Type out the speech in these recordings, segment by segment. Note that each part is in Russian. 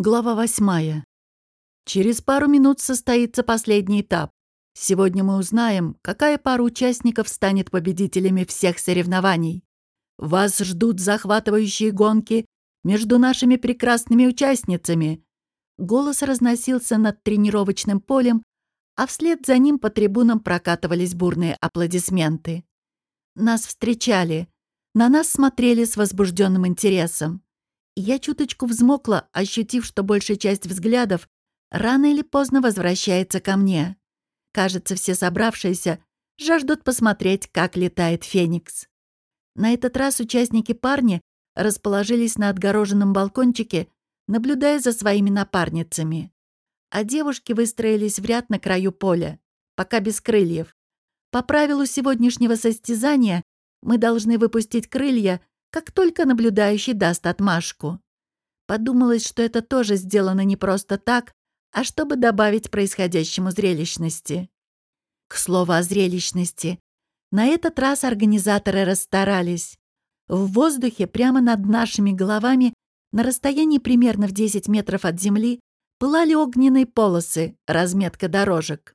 Глава восьмая. Через пару минут состоится последний этап. Сегодня мы узнаем, какая пара участников станет победителями всех соревнований. Вас ждут захватывающие гонки между нашими прекрасными участницами. Голос разносился над тренировочным полем, а вслед за ним по трибунам прокатывались бурные аплодисменты. Нас встречали, на нас смотрели с возбужденным интересом. Я чуточку взмокла, ощутив, что большая часть взглядов рано или поздно возвращается ко мне. Кажется, все собравшиеся жаждут посмотреть, как летает Феникс. На этот раз участники парни расположились на отгороженном балкончике, наблюдая за своими напарницами. А девушки выстроились в ряд на краю поля, пока без крыльев. По правилу сегодняшнего состязания мы должны выпустить крылья, как только наблюдающий даст отмашку. Подумалось, что это тоже сделано не просто так, а чтобы добавить происходящему зрелищности. К слову о зрелищности. На этот раз организаторы расстарались. В воздухе прямо над нашими головами на расстоянии примерно в 10 метров от земли пылали огненные полосы, разметка дорожек.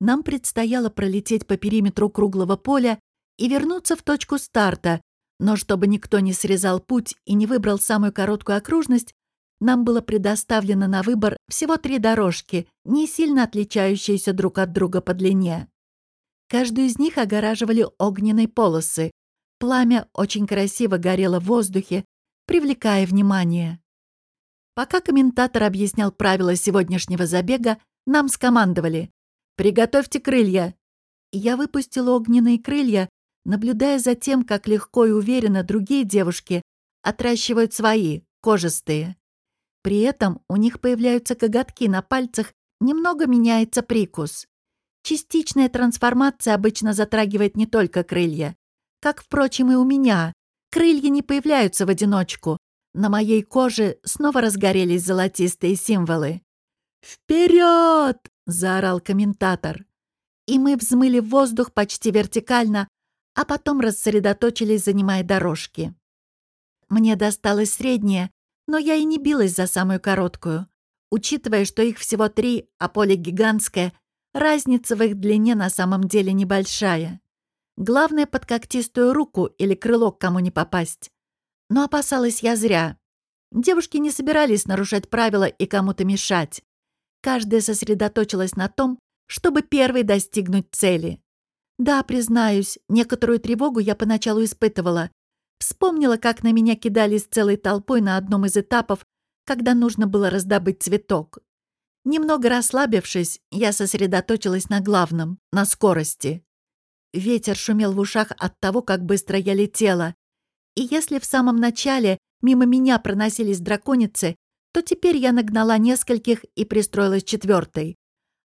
Нам предстояло пролететь по периметру круглого поля и вернуться в точку старта, но чтобы никто не срезал путь и не выбрал самую короткую окружность, нам было предоставлено на выбор всего три дорожки, не сильно отличающиеся друг от друга по длине. Каждую из них огораживали огненные полосы. Пламя очень красиво горело в воздухе, привлекая внимание. Пока комментатор объяснял правила сегодняшнего забега, нам скомандовали «Приготовьте крылья!» Я выпустил огненные крылья, наблюдая за тем, как легко и уверенно другие девушки отращивают свои, кожистые. При этом у них появляются коготки на пальцах, немного меняется прикус. Частичная трансформация обычно затрагивает не только крылья. Как, впрочем, и у меня. Крылья не появляются в одиночку. На моей коже снова разгорелись золотистые символы. «Вперед!» — заорал комментатор. И мы взмыли в воздух почти вертикально, а потом рассредоточились, занимая дорожки. Мне досталось среднее, но я и не билась за самую короткую. Учитывая, что их всего три, а поле гигантское, разница в их длине на самом деле небольшая. Главное, под когтистую руку или крыло к кому не попасть. Но опасалась я зря. Девушки не собирались нарушать правила и кому-то мешать. Каждая сосредоточилась на том, чтобы первой достигнуть цели. Да, признаюсь, некоторую тревогу я поначалу испытывала. Вспомнила, как на меня кидались целой толпой на одном из этапов, когда нужно было раздобыть цветок. Немного расслабившись, я сосредоточилась на главном — на скорости. Ветер шумел в ушах от того, как быстро я летела. И если в самом начале мимо меня проносились драконицы, то теперь я нагнала нескольких и пристроилась четвертой.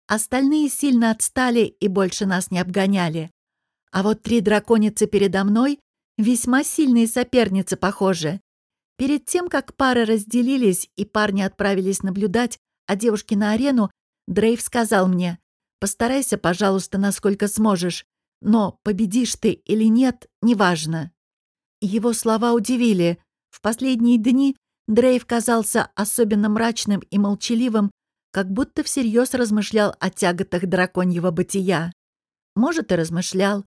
Остальные сильно отстали и больше нас не обгоняли. А вот три драконицы передо мной — весьма сильные соперницы, похоже. Перед тем, как пары разделились и парни отправились наблюдать, а девушки на арену, Дрейв сказал мне, «Постарайся, пожалуйста, насколько сможешь, но победишь ты или нет, неважно». Его слова удивили. В последние дни Дрейв казался особенно мрачным и молчаливым, как будто всерьез размышлял о тяготах драконьего бытия. Может, и размышлял.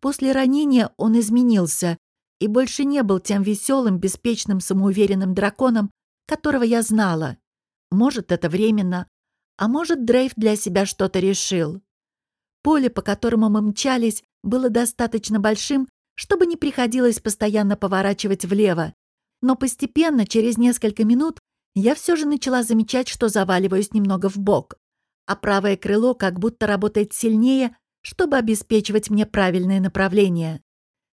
После ранения он изменился и больше не был тем веселым, беспечным, самоуверенным драконом, которого я знала. Может, это временно, а может, Дрейв для себя что-то решил. Поле, по которому мы мчались, было достаточно большим, чтобы не приходилось постоянно поворачивать влево. Но постепенно, через несколько минут, я все же начала замечать, что заваливаюсь немного в бок, а правое крыло как будто работает сильнее, чтобы обеспечивать мне правильное направление.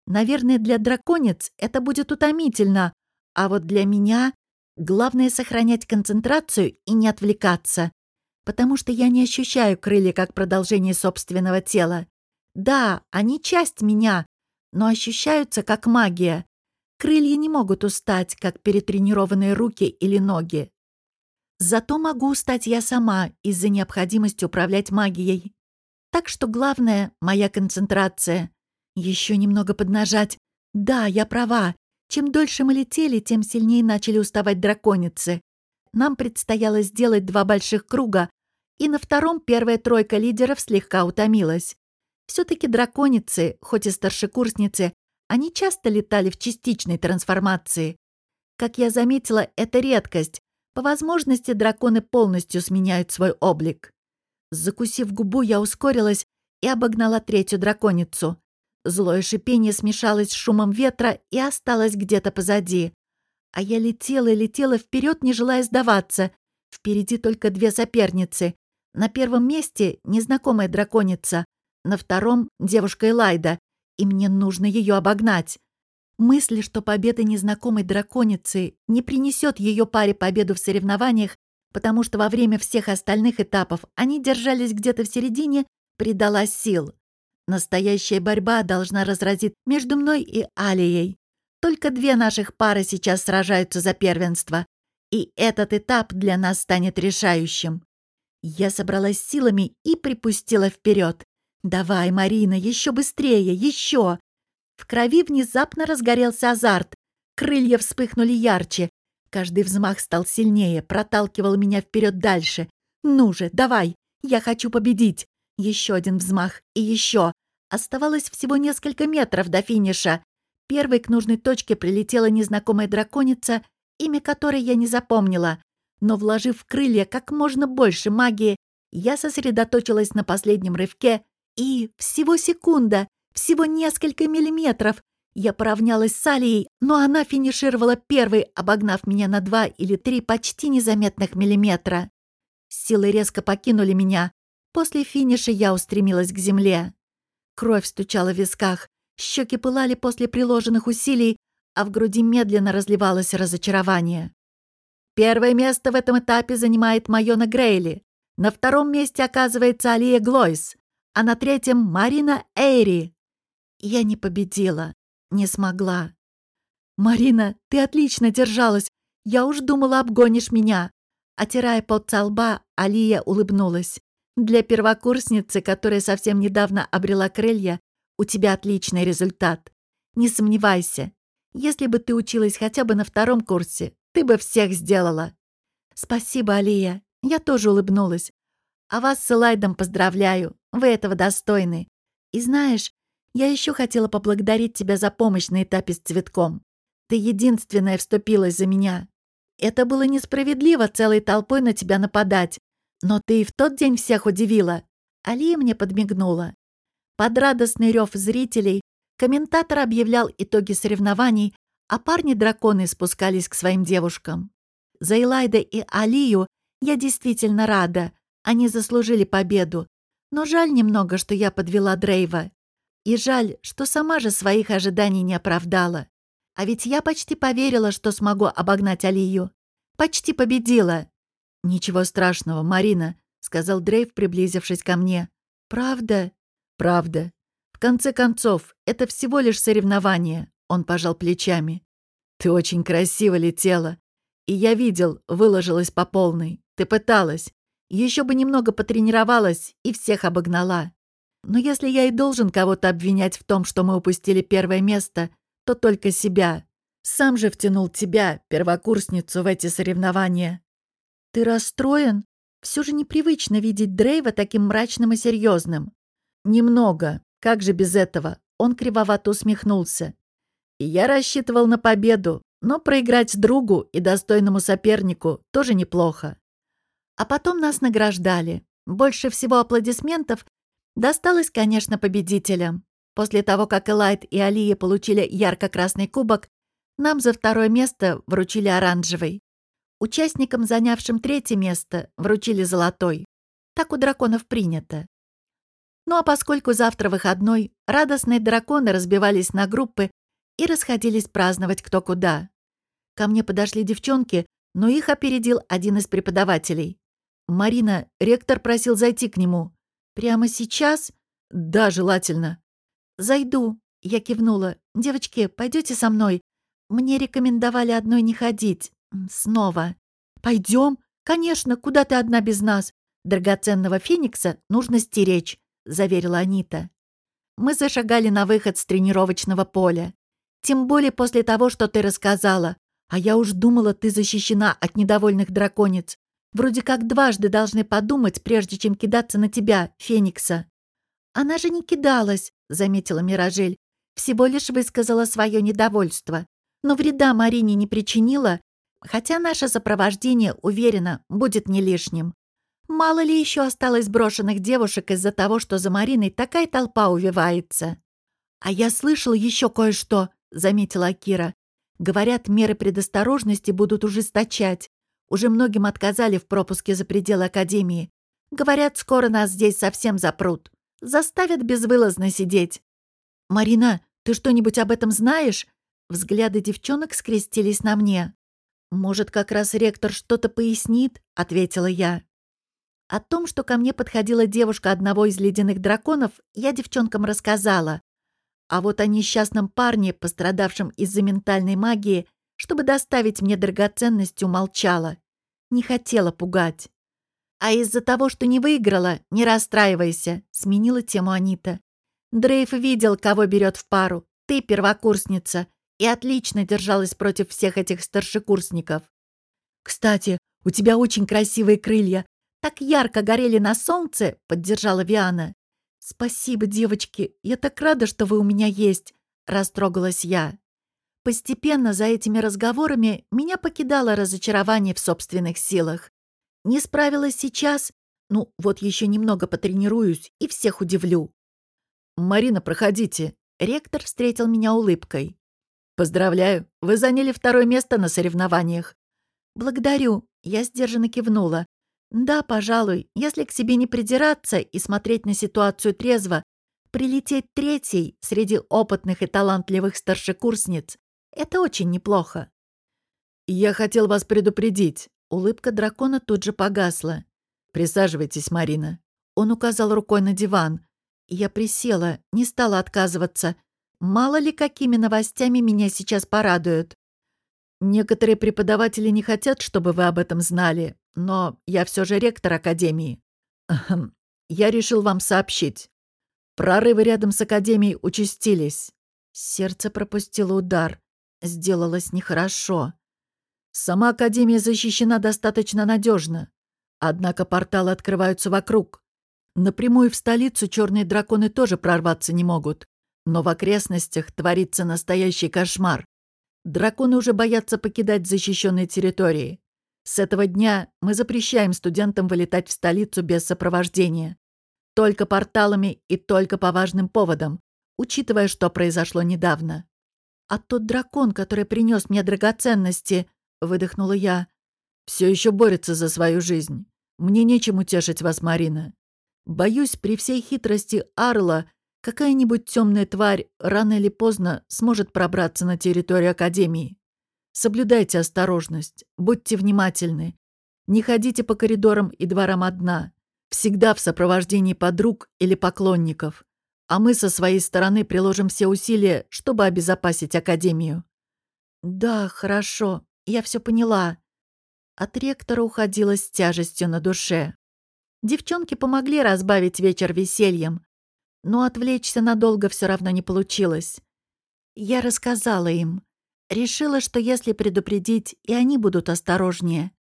Наверное, для драконец это будет утомительно, а вот для меня главное сохранять концентрацию и не отвлекаться, потому что я не ощущаю крылья как продолжение собственного тела. Да, они часть меня, но ощущаются как магия. Крылья не могут устать, как перетренированные руки или ноги. Зато могу устать я сама из-за необходимости управлять магией. Так что главное — моя концентрация. Еще немного поднажать. Да, я права. Чем дольше мы летели, тем сильнее начали уставать драконицы. нам предстояло сделать два больших круга, и на втором первая тройка лидеров слегка утомилась. Все-таки драконицы, хоть и старшекурсницы, они часто летали в частичной трансформации. Как я заметила, это редкость. По возможности драконы полностью сменяют свой облик. Закусив губу, я ускорилась и обогнала третью драконицу. Злое шипение смешалось с шумом ветра и осталось где-то позади. А я летела и летела вперед, не желая сдаваться. Впереди только две соперницы. На первом месте незнакомая драконица, на втором — девушка Элайда, и мне нужно ее обогнать. Мысль, что победа незнакомой драконицы не принесет ее паре победу в соревнованиях, потому что во время всех остальных этапов они держались где-то в середине, придала сил. Настоящая борьба должна разразить между мной и Алией. Только две наших пары сейчас сражаются за первенство, и этот этап для нас станет решающим. Я собралась силами и припустила вперед. «Давай, Марина, еще быстрее, еще!» В крови внезапно разгорелся азарт. Крылья вспыхнули ярче. Каждый взмах стал сильнее, проталкивал меня вперед дальше. «Ну же, давай! Я хочу победить!» Еще один взмах и еще. Оставалось всего несколько метров до финиша. Первой к нужной точке прилетела незнакомая драконица, имя которой я не запомнила. Но, вложив в крылья как можно больше магии, я сосредоточилась на последнем рывке и всего секунда, всего несколько миллиметров. Я поравнялась с Алией, но она финишировала первой, обогнав меня на два или три почти незаметных миллиметра. Силы резко покинули меня. После финиша я устремилась к земле. Кровь стучала в висках, щеки пылали после приложенных усилий, а в груди медленно разливалось разочарование. Первое место в этом этапе занимает Майона Грейли. На втором месте оказывается Алия Глойс а на третьем — Марина Эйри. Я не победила, не смогла. «Марина, ты отлично держалась. Я уж думала, обгонишь меня». Отирая пот со лба, Алия улыбнулась. «Для первокурсницы, которая совсем недавно обрела крылья, у тебя отличный результат. Не сомневайся. Если бы ты училась хотя бы на втором курсе, ты бы всех сделала». «Спасибо, Алия». Я тоже улыбнулась. «А вас с Элайдом поздравляю. Вы этого достойны. И знаешь, я еще хотела поблагодарить тебя за помощь на этапе с цветком. Ты единственная вступилась за меня. Это было несправедливо целой толпой на тебя нападать. Но ты и в тот день всех удивила. Алия мне подмигнула. Под радостный рев зрителей комментатор объявлял итоги соревнований, а парни-драконы спускались к своим девушкам. За Элайда и Алию я действительно рада. Они заслужили победу. Но жаль немного, что я подвела Дрейва. И жаль, что сама же своих ожиданий не оправдала. А ведь я почти поверила, что смогу обогнать Алию. Почти победила. «Ничего страшного, Марина», — сказал Дрейв, приблизившись ко мне. «Правда?» «Правда. В конце концов, это всего лишь соревнование», — он пожал плечами. «Ты очень красиво летела. И я видел, выложилась по полной. Ты пыталась. Еще бы немного потренировалась и всех обогнала. Но если я и должен кого-то обвинять в том, что мы упустили первое место, то только себя. Сам же втянул тебя, первокурсницу, в эти соревнования. Ты расстроен? Все же непривычно видеть Дрейва таким мрачным и серьезным. Немного. Как же без этого? Он кривовато усмехнулся. И я рассчитывал на победу, но проиграть другу и достойному сопернику тоже неплохо. А потом нас награждали. Больше всего аплодисментов досталось, конечно, победителям. После того, как Элайт и Алия получили ярко-красный кубок, нам за второе место вручили оранжевый. Участникам, занявшим третье место, вручили золотой. Так у драконов принято. Ну а поскольку завтра выходной, радостные драконы разбивались на группы и расходились праздновать кто куда. Ко мне подошли девчонки, но их опередил один из преподавателей. «Марина, ректор просил зайти к нему». «Прямо сейчас?» «Да, желательно». «Зайду», — я кивнула. «Девочки, пойдете со мной? Мне рекомендовали одной не ходить. Снова». «Пойдем? Конечно, куда ты одна без нас? Драгоценного феникса нужно стеречь», — заверила Анита. Мы зашагали на выход с тренировочного поля. Тем более после того, что ты рассказала. А я уж думала, ты защищена от недовольных драконец. Вроде как дважды должны подумать, прежде чем кидаться на тебя, Феникса». «Она же не кидалась», — заметила Миражель. «Всего лишь высказала свое недовольство. Но вреда Марине не причинила, хотя наше сопровождение, уверена, будет не лишним. Мало ли еще осталось брошенных девушек из-за того, что за Мариной такая толпа увивается. «А я слышал еще кое-что», — заметила Акира. «Говорят, меры предосторожности будут ужесточать. Уже многим отказали в пропуске за пределы Академии. Говорят, скоро нас здесь совсем запрут. Заставят безвылазно сидеть». «Марина, ты что-нибудь об этом знаешь?» Взгляды девчонок скрестились на мне. «Может, как раз ректор что-то пояснит?» — ответила я. О том, что ко мне подходила девушка одного из ледяных драконов, я девчонкам рассказала. А вот о несчастном парне, пострадавшем из-за ментальной магии, чтобы доставить мне драгоценность, умолчала. Не хотела пугать. «А из-за того, что не выиграла, не расстраивайся», — сменила тему Анита. «Дрейф видел, кого берет в пару. Ты первокурсница и отлично держалась против всех этих старшекурсников. «Кстати, у тебя очень красивые крылья. Так ярко горели на солнце», — поддержала Виана. «Спасибо, девочки. Я так рада, что вы у меня есть», — растрогалась я. Постепенно за этими разговорами меня покидало разочарование в собственных силах. Не справилась сейчас, ну, вот еще немного потренируюсь и всех удивлю. «Марина, проходите». Ректор встретил меня улыбкой. «Поздравляю, вы заняли второе место на соревнованиях». «Благодарю», — я сдержанно кивнула. «Да, пожалуй, если к себе не придираться и смотреть на ситуацию трезво, прилететь третьей среди опытных и талантливых старшекурсниц — это очень неплохо». «Я хотел вас предупредить». Улыбка дракона тут же погасла. «Присаживайтесь, Марина». Он указал рукой на диван. Я присела, не стала отказываться — Мало ли какими новостями меня сейчас порадуют. Некоторые преподаватели не хотят, чтобы вы об этом знали, но я все же ректор Академии. Я решил вам сообщить. Прорывы рядом с Академией участились. Сердце пропустило удар. Сделалось нехорошо. Сама Академия защищена достаточно надежно. Однако порталы открываются вокруг. Напрямую в столицу черные драконы тоже прорваться не могут. Но в окрестностях творится настоящий кошмар. Драконы уже боятся покидать защищенные территории. С этого дня мы запрещаем студентам вылетать в столицу без сопровождения. Только порталами и только по важным поводам, учитывая, что произошло недавно. «А тот дракон, который принес мне драгоценности», — выдохнула я, — «все еще борется за свою жизнь. Мне нечем утешить вас, Марина. Боюсь, при всей хитрости Арла Какая-нибудь темная тварь рано или поздно сможет пробраться на территорию Академии. Соблюдайте осторожность, будьте внимательны. Не ходите по коридорам и дворам одна. Всегда в сопровождении подруг или поклонников. А мы со своей стороны приложим все усилия, чтобы обезопасить Академию. Да, хорошо, я все поняла. От ректора уходила с тяжестью на душе. Девчонки помогли разбавить вечер весельем, но отвлечься надолго все равно не получилось. Я рассказала им. Решила, что если предупредить, и они будут осторожнее.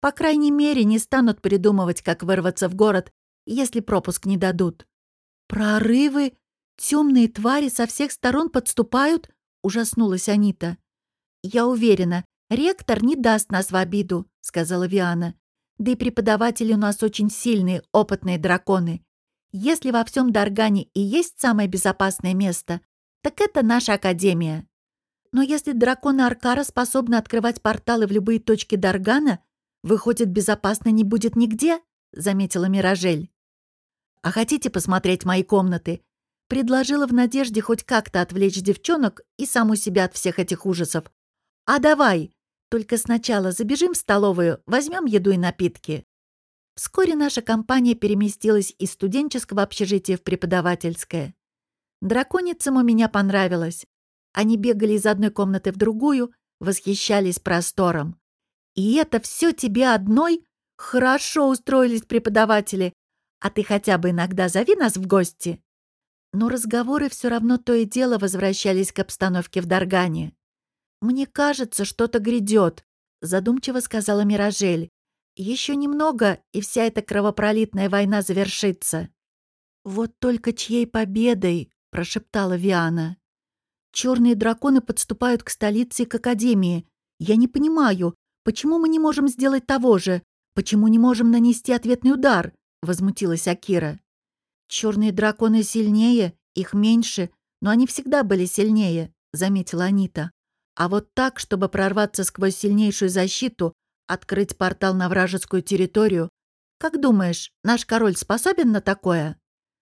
По крайней мере, не станут придумывать, как вырваться в город, если пропуск не дадут. «Прорывы? Темные твари со всех сторон подступают?» — ужаснулась Анита. «Я уверена, ректор не даст нас в обиду», — сказала Виана. «Да и преподаватели у нас очень сильные, опытные драконы. Если во всем Даргане и есть самое безопасное место, так это наша Академия. Но если драконы Аркара способны открывать порталы в любые точки Даргана, выходит, безопасно не будет нигде, заметила Миражель. А хотите посмотреть мои комнаты? Предложила в надежде хоть как-то отвлечь девчонок и саму себя от всех этих ужасов. А давай, только сначала забежим в столовую, возьмем еду и напитки. Вскоре наша компания переместилась из студенческого общежития в преподавательское. Драконицам у меня понравилось. Они бегали из одной комнаты в другую, восхищались простором. «И это все тебе одной? Хорошо устроились преподаватели. А ты хотя бы иногда зови нас в гости». Но разговоры все равно то и дело возвращались к обстановке в Даргане. «Мне кажется, что-то грядет», — задумчиво сказала Миражель. «Еще немного, и вся эта кровопролитная война завершится». «Вот только чьей победой?» — прошептала Виана. «Черные драконы подступают к столице и к Академии. Я не понимаю, почему мы не можем сделать того же? Почему не можем нанести ответный удар?» — возмутилась Акира. «Черные драконы сильнее, их меньше, но они всегда были сильнее», — заметила Анита. «А вот так, чтобы прорваться сквозь сильнейшую защиту, открыть портал на вражескую территорию, как думаешь, наш король способен на такое?»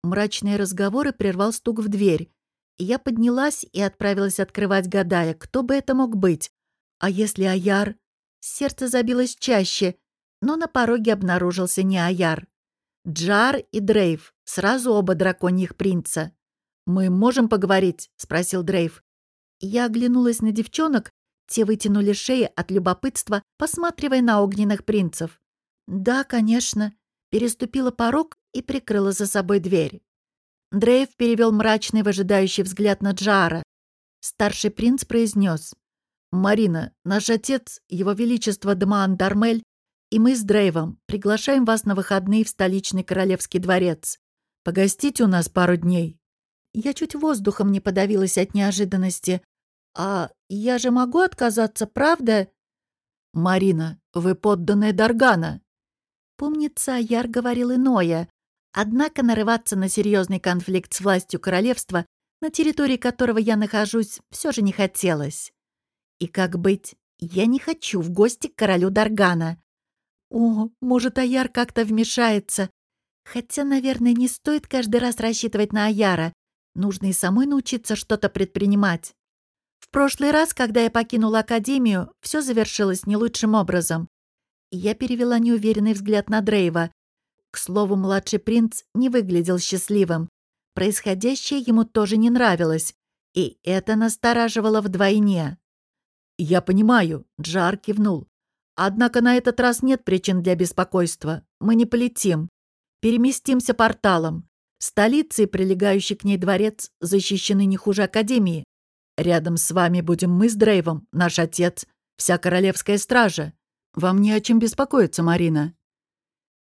Мрачные разговоры прервал стук в дверь. Я поднялась и отправилась открывать, гадая, кто бы это мог быть. А если Аяр? Сердце забилось чаще, но на пороге обнаружился не Аяр. Джар и Дрейв, сразу оба драконьих принца. «Мы можем поговорить?» — спросил Дрейв. Я оглянулась на девчонок, те вытянули шеи от любопытства, посматривая на огненных принцев. «Да, конечно». Переступила порог и прикрыла за собой дверь. Дрейв перевел мрачный выжидающий взгляд на Джара. Старший принц произнес. «Марина, наш отец, его величество Дамаан Дармель, и мы с Дрейвом приглашаем вас на выходные в столичный королевский дворец. Погостите у нас пару дней». Я чуть воздухом не подавилась от неожиданности. «А я же могу отказаться, правда?» «Марина, вы подданная Даргана». Помнится, Яр говорил иное. Однако нарываться на серьезный конфликт с властью королевства, на территории которого я нахожусь, все же не хотелось. И как быть? Я не хочу в гости к королю Даргана. О, может, Аяр как-то вмешается. Хотя, наверное, не стоит каждый раз рассчитывать на Аяра. Нужно и самой научиться что-то предпринимать. В прошлый раз, когда я покинула Академию, все завершилось не лучшим образом. Я перевела неуверенный взгляд на Дрейва. К слову, младший принц не выглядел счастливым. Происходящее ему тоже не нравилось, и это настораживало вдвойне. «Я понимаю», — Джар кивнул. «Однако на этот раз нет причин для беспокойства. Мы не полетим. Переместимся порталом. Столица и прилегающий к ней дворец защищены не хуже Академии. Рядом с вами будем мы с Дрейвом, наш отец, вся королевская стража. Вам не о чем беспокоиться, Марина».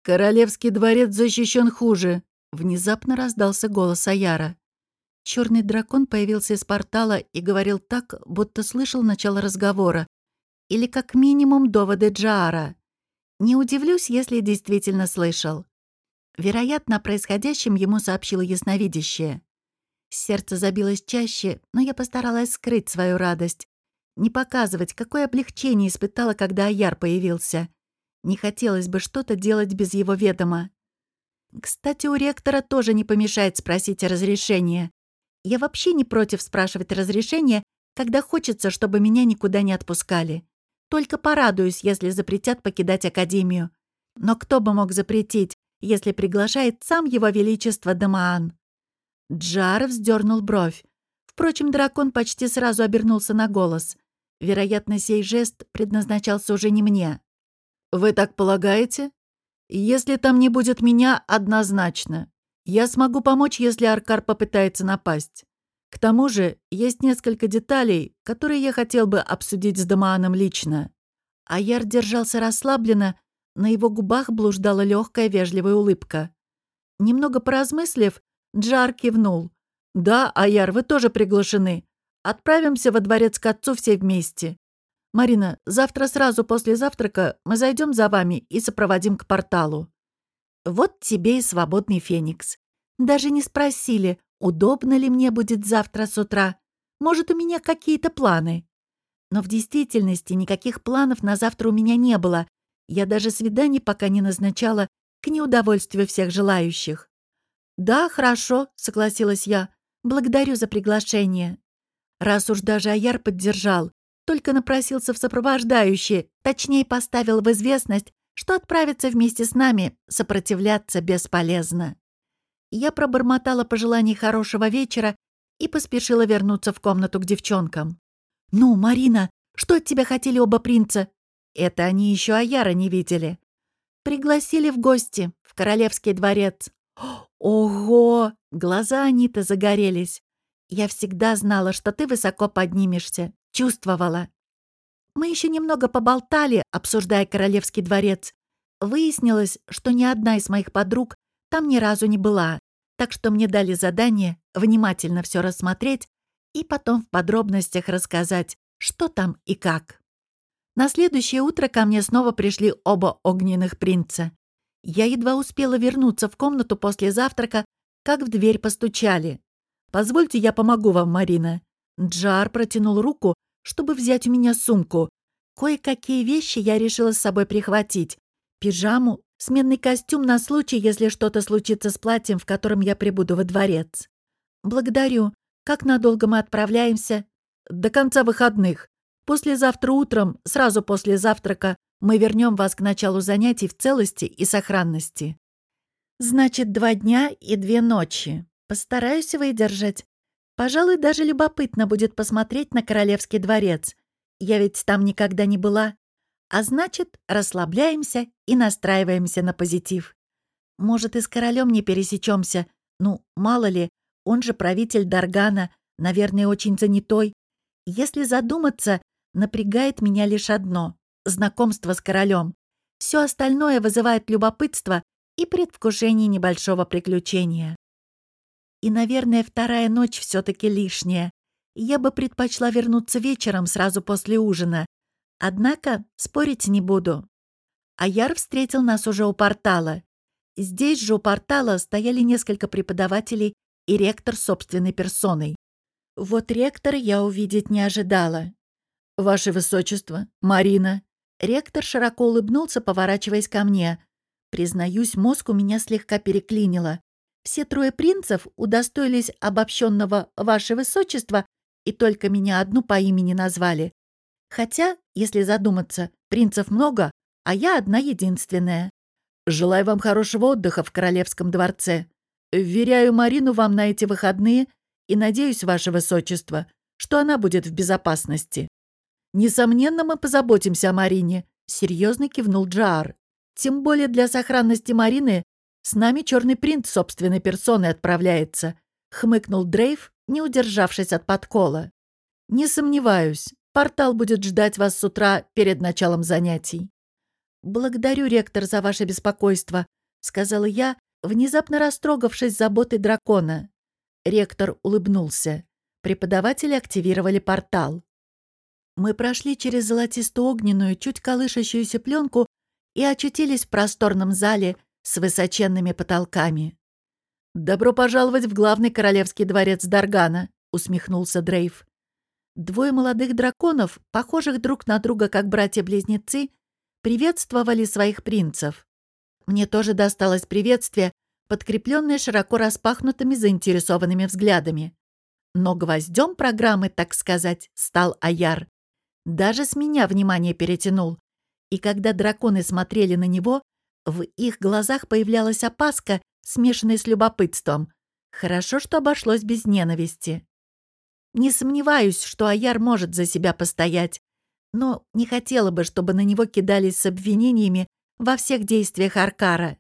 «Королевский дворец защищен хуже», — внезапно раздался голос Аяра. Черный дракон появился из портала и говорил так, будто слышал начало разговора. Или как минимум доводы Джаара. Не удивлюсь, если действительно слышал. Вероятно, о происходящем ему сообщило ясновидящее. Сердце забилось чаще, но я постаралась скрыть свою радость. Не показывать, какое облегчение испытала, когда Аяр появился. Не хотелось бы что-то делать без его ведома. Кстати, у ректора тоже не помешает спросить разрешения. Я вообще не против спрашивать разрешения, когда хочется, чтобы меня никуда не отпускали. Только порадуюсь, если запретят покидать Академию. Но кто бы мог запретить, если приглашает сам его величество Дамаан? Джар вздернул бровь. Впрочем, дракон почти сразу обернулся на голос. Вероятно, сей жест предназначался уже не мне. «Вы так полагаете? Если там не будет меня, однозначно. Я смогу помочь, если Аркар попытается напасть. К тому же, есть несколько деталей, которые я хотел бы обсудить с Дамааном лично». Аяр держался расслабленно, на его губах блуждала легкая вежливая улыбка. Немного поразмыслив, Джар кивнул. «Да, Аяр, вы тоже приглашены. Отправимся во дворец к отцу все вместе. Марина, завтра сразу после завтрака мы зайдем за вами и сопроводим к порталу». Вот тебе и свободный феникс. Даже не спросили, удобно ли мне будет завтра с утра. Может, у меня какие-то планы. Но в действительности никаких планов на завтра у меня не было. Я даже свиданий пока не назначала к неудовольствию всех желающих. «Да, хорошо», — согласилась я. «Благодарю за приглашение». Раз уж даже Аяр поддержал, только напросился в сопровождающие, точнее поставил в известность, что отправиться вместе с нами сопротивляться бесполезно. Я пробормотала пожеланий хорошего вечера и поспешила вернуться в комнату к девчонкам. «Ну, Марина, что от тебя хотели оба принца?» Это они еще Аяра не видели. Пригласили в гости, в королевский дворец. Ого! Глаза Аниты загорелись. Я всегда знала, что ты высоко поднимешься. Чувствовала. Мы еще немного поболтали, обсуждая королевский дворец. Выяснилось, что ни одна из моих подруг там ни разу не была, так что мне дали задание внимательно все рассмотреть и потом в подробностях рассказать, что там и как. На следующее утро ко мне снова пришли оба огненных принца. Я едва успела вернуться в комнату после завтрака, как в дверь постучали. «Позвольте, я помогу вам, Марина». Джар протянул руку, чтобы взять у меня сумку. Кое-какие вещи я решила с собой прихватить. Пижаму, сменный костюм на случай, если что-то случится с платьем, в котором я прибуду во дворец. «Благодарю. Как надолго мы отправляемся?» «До конца выходных. Послезавтра утром, сразу после завтрака, мы вернем вас к началу занятий в целости и сохранности». «Значит, два дня и две ночи. Постараюсь выдержать. Пожалуй, даже любопытно будет посмотреть на Королевский дворец. Я ведь там никогда не была. А значит, расслабляемся и настраиваемся на позитив. Может, и с королем не пересечемся. Ну, мало ли, он же правитель Даргана, наверное, очень занятой. Если задуматься, напрягает меня лишь одно — знакомство с королем. Все остальное вызывает любопытство и предвкушение небольшого приключения. И, наверное, вторая ночь все таки лишняя. Я бы предпочла вернуться вечером сразу после ужина. Однако спорить не буду. Аяр встретил нас уже у портала. Здесь же у портала стояли несколько преподавателей и ректор собственной персоной. Вот ректора я увидеть не ожидала. «Ваше Высочество, Марина». Ректор широко улыбнулся, поворачиваясь ко мне. Признаюсь, мозг у меня слегка переклинило. Все трое принцев удостоились обобщенного «Ваше Высочество» и только меня одну по имени назвали. Хотя, если задуматься, принцев много, а я одна единственная. Желаю вам хорошего отдыха в Королевском дворце. Вверяю Марину вам на эти выходные и надеюсь, Ваше Высочество, что она будет в безопасности. Несомненно, мы позаботимся о Марине, серьезно кивнул Джаар. Тем более для сохранности Марины с нами черный принц собственной персоной отправляется, хмыкнул Дрейв, не удержавшись от подкола. «Не сомневаюсь, портал будет ждать вас с утра перед началом занятий». «Благодарю, ректор, за ваше беспокойство», — сказала я, внезапно растрогавшись заботой дракона. Ректор улыбнулся. Преподаватели активировали портал. Мы прошли через золотисто-огненную, чуть колышащуюся пленку и очутились в просторном зале с высоченными потолками. «Добро пожаловать в главный королевский дворец Даргана», — усмехнулся Дрейв. Двое молодых драконов, похожих друг на друга как братья-близнецы, приветствовали своих принцев. Мне тоже досталось приветствие, подкрепленное широко распахнутыми заинтересованными взглядами. Но гвоздем программы, так сказать, стал Аяр. Даже с меня внимание перетянул. И когда драконы смотрели на него, в их глазах появлялась опаска, смешанная с любопытством. Хорошо, что обошлось без ненависти. Не сомневаюсь, что Аяр может за себя постоять, но не хотела бы, чтобы на него кидались с обвинениями во всех действиях Аркара.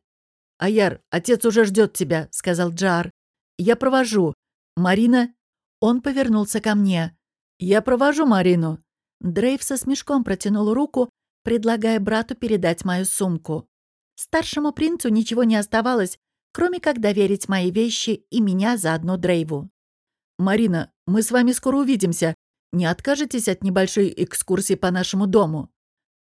«Аяр, отец уже ждет тебя», — сказал Джар. «Я провожу. Марина...» Он повернулся ко мне. «Я провожу Марину». Дрейв со смешком протянул руку, предлагая брату передать мою сумку. Старшему принцу ничего не оставалось, кроме как доверить мои вещи и меня заодно Дрейву. «Марина, мы с вами скоро увидимся. Не откажетесь от небольшой экскурсии по нашему дому?»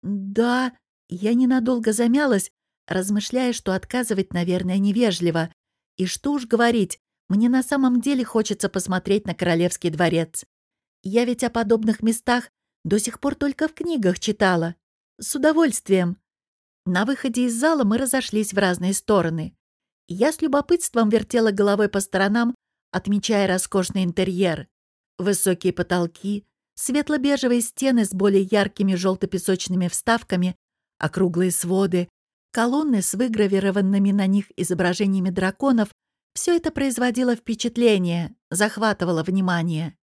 «Да...» Я ненадолго замялась, размышляя, что отказывать, наверное, невежливо. И что уж говорить, мне на самом деле хочется посмотреть на Королевский дворец. Я ведь о подобных местах до сих пор только в книгах читала. С удовольствием. На выходе из зала мы разошлись в разные стороны. Я с любопытством вертела головой по сторонам, отмечая роскошный интерьер. Высокие потолки, светло-бежевые стены с более яркими желто-песочными вставками, округлые своды, колонны с выгравированными на них изображениями драконов — все это производило впечатление, захватывало внимание.